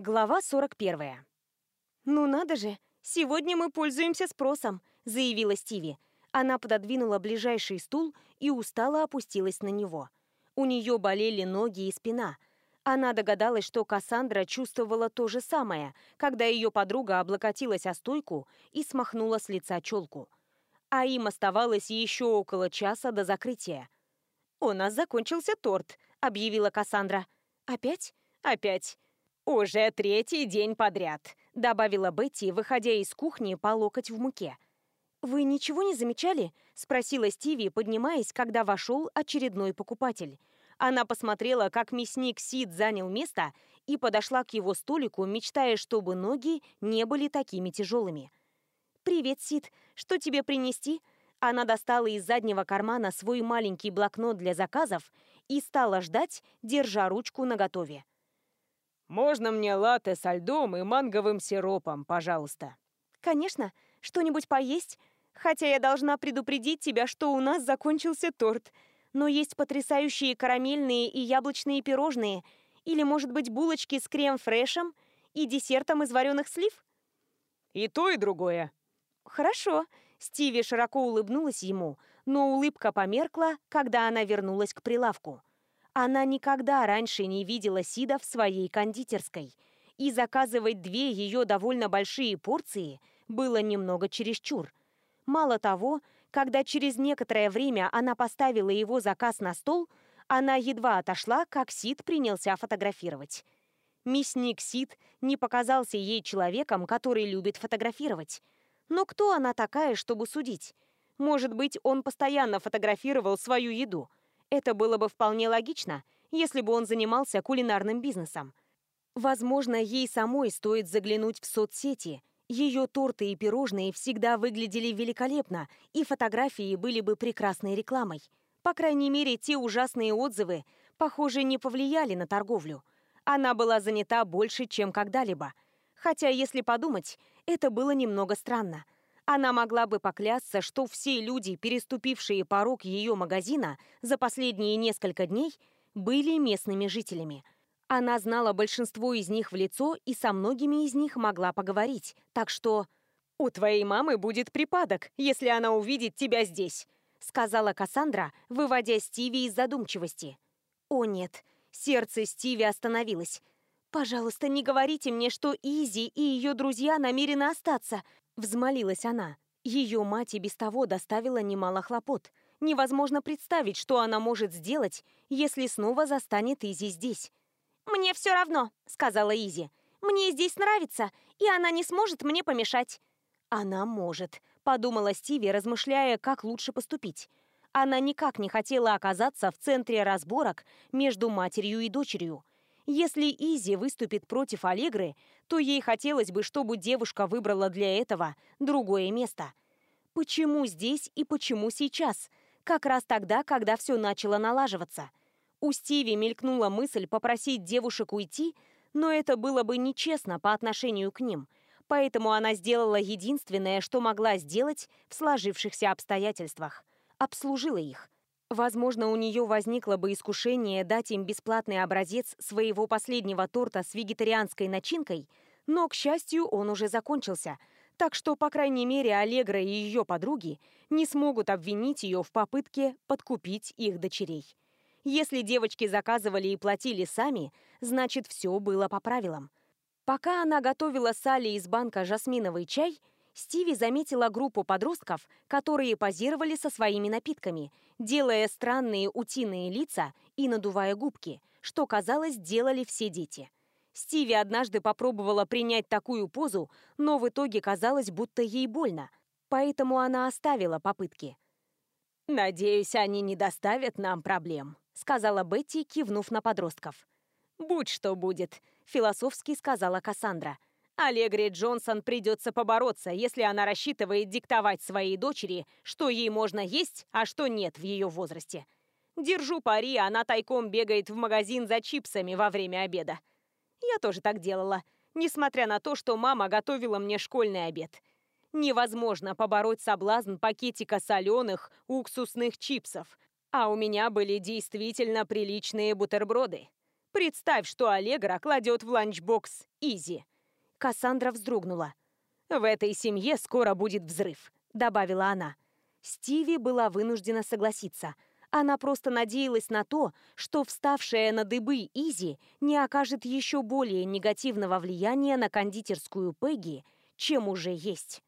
Глава 41. «Ну надо же, сегодня мы пользуемся спросом», — заявила Стиви. Она пододвинула ближайший стул и устало опустилась на него. У нее болели ноги и спина. Она догадалась, что Кассандра чувствовала то же самое, когда ее подруга облокотилась о стойку и смахнула с лица челку. А им оставалось еще около часа до закрытия. «У нас закончился торт», — объявила Кассандра. «Опять? Опять. «Уже третий день подряд», — добавила Бетти, выходя из кухни по локоть в муке. «Вы ничего не замечали?» — спросила Стиви, поднимаясь, когда вошел очередной покупатель. Она посмотрела, как мясник Сид занял место, и подошла к его столику, мечтая, чтобы ноги не были такими тяжелыми. «Привет, Сид. Что тебе принести?» Она достала из заднего кармана свой маленький блокнот для заказов и стала ждать, держа ручку наготове. Можно мне латте со льдом и манговым сиропом, пожалуйста. Конечно, что-нибудь поесть? Хотя я должна предупредить тебя, что у нас закончился торт. Но есть потрясающие карамельные и яблочные пирожные. Или, может быть, булочки с крем-фрешем и десертом из вареных слив? И то, и другое. Хорошо. Стиви широко улыбнулась ему, но улыбка померкла, когда она вернулась к прилавку. Она никогда раньше не видела Сида в своей кондитерской, и заказывать две ее довольно большие порции было немного чересчур. Мало того, когда через некоторое время она поставила его заказ на стол, она едва отошла, как Сид принялся фотографировать. Мясник Сид не показался ей человеком, который любит фотографировать. Но кто она такая, чтобы судить? Может быть, он постоянно фотографировал свою еду – это было бы вполне логично, если бы он занимался кулинарным бизнесом. Возможно, ей самой стоит заглянуть в соцсети. Ее торты и пирожные всегда выглядели великолепно, и фотографии были бы прекрасной рекламой. По крайней мере, те ужасные отзывы, похоже, не повлияли на торговлю. Она была занята больше, чем когда-либо. Хотя, если подумать, это было немного странно – она могла бы поклясться, что все люди, переступившие порог ее магазина за последние несколько дней, были местными жителями. Она знала большинство из них в лицо и со многими из них могла поговорить, так что... «У твоей мамы будет припадок, если она увидит тебя здесь», сказала Кассандра, выводя Стиви из задумчивости. «О нет, сердце Стиви остановилось. Пожалуйста, не говорите мне, что Изи и ее друзья намерены остаться. Взмолилась она. Ее мать и без того доставила немало хлопот. Невозможно представить, что она может сделать, если снова застанет Изи здесь. «Мне все равно», — сказала Изи. «Мне здесь нравится, и она не сможет мне помешать». «Она может», — подумала Стиви, размышляя, как лучше поступить. Она никак не хотела оказаться в центре разборок между матерью и дочерью. Если Изи выступит против Аллегры, то ей хотелось бы, чтобы девушка выбрала для этого другое место. Почему здесь и почему сейчас? Как раз тогда, когда все начало налаживаться. У Стиви мелькнула мысль попросить девушек уйти, но это было бы нечестно по отношению к ним. Поэтому она сделала единственное, что могла сделать в сложившихся обстоятельствах. Обслужила их – Возможно, у нее возникло бы искушение дать им бесплатный образец своего последнего торта с вегетарианской начинкой, но, к счастью, он уже закончился, так что, по крайней мере, Аллегра и ее подруги не смогут обвинить ее в попытке подкупить их дочерей. Если девочки заказывали и платили сами, значит, все было по правилам. Пока она готовила Салли из банка жасминовый чай – Стиви заметила группу подростков, которые позировали со своими напитками, делая странные утиные лица и надувая губки, что, казалось, делали все дети. Стиви однажды попробовала принять такую позу, но в итоге казалось, будто ей больно, поэтому она оставила попытки. «Надеюсь, они не доставят нам проблем», — сказала Бетти, кивнув на подростков. «Будь что будет», — философски сказала Кассандра — Аллегри Джонсон придется побороться, если она рассчитывает диктовать своей дочери, что ей можно есть, а что нет в ее возрасте. Держу пари, она тайком бегает в магазин за чипсами во время обеда. Я тоже так делала, несмотря на то, что мама готовила мне школьный обед. Невозможно побороть соблазн пакетика соленых уксусных чипсов, а у меня были действительно приличные бутерброды. Представь, что Аллегра кладет в ланчбокс Изи – Кассандра вздрогнула. «В этой семье скоро будет взрыв», — добавила она. Стиви была вынуждена согласиться. Она просто надеялась на то, что вставшая на дыбы Изи не окажет еще более негативного влияния на кондитерскую Пегги, чем уже есть.